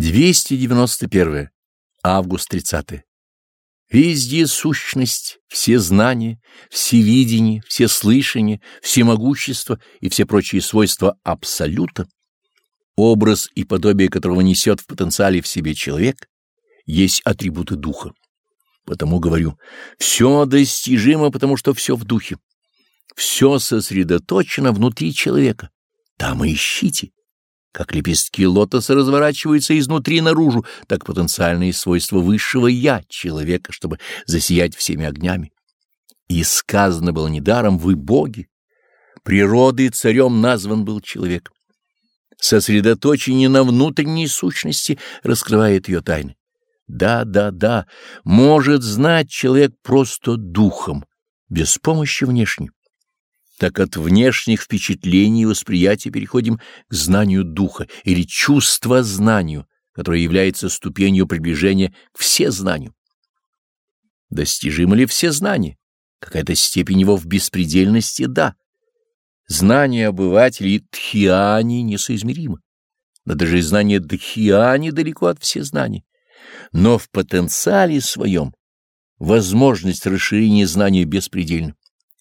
291. Август 30. Везде сущность, все знания, все видения, все слышания, всемогущество и все прочие свойства Абсолюта, образ и подобие которого несет в потенциале в себе человек, есть атрибуты духа. Потому говорю, все достижимо, потому что все в духе. Все сосредоточено внутри человека. Там и ищите. Как лепестки лотоса разворачиваются изнутри наружу, так потенциальные свойства высшего «я» человека, чтобы засиять всеми огнями. И сказано было недаром «вы боги». Природой царем назван был человек. Сосредоточение на внутренней сущности раскрывает ее тайны. Да, да, да, может знать человек просто духом, без помощи внешней так от внешних впечатлений и восприятия переходим к знанию духа или чувства знанию, которое является ступенью приближения к всезнанию. Достижимо ли все знания? Какая-то степень его в беспредельности — да. Знание обывателей Дхиани несоизмеримо. Но даже и знание Дхиани далеко от всезнания. Но в потенциале своем возможность расширения знания беспредельна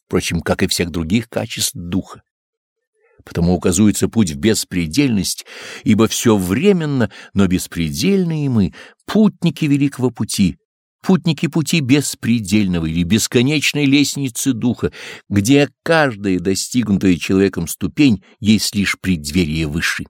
впрочем, как и всех других качеств духа. Потому указывается путь в беспредельность, ибо все временно, но беспредельные мы — путники великого пути, путники пути беспредельного или бесконечной лестницы духа, где каждая достигнутая человеком ступень есть лишь преддверие высшей.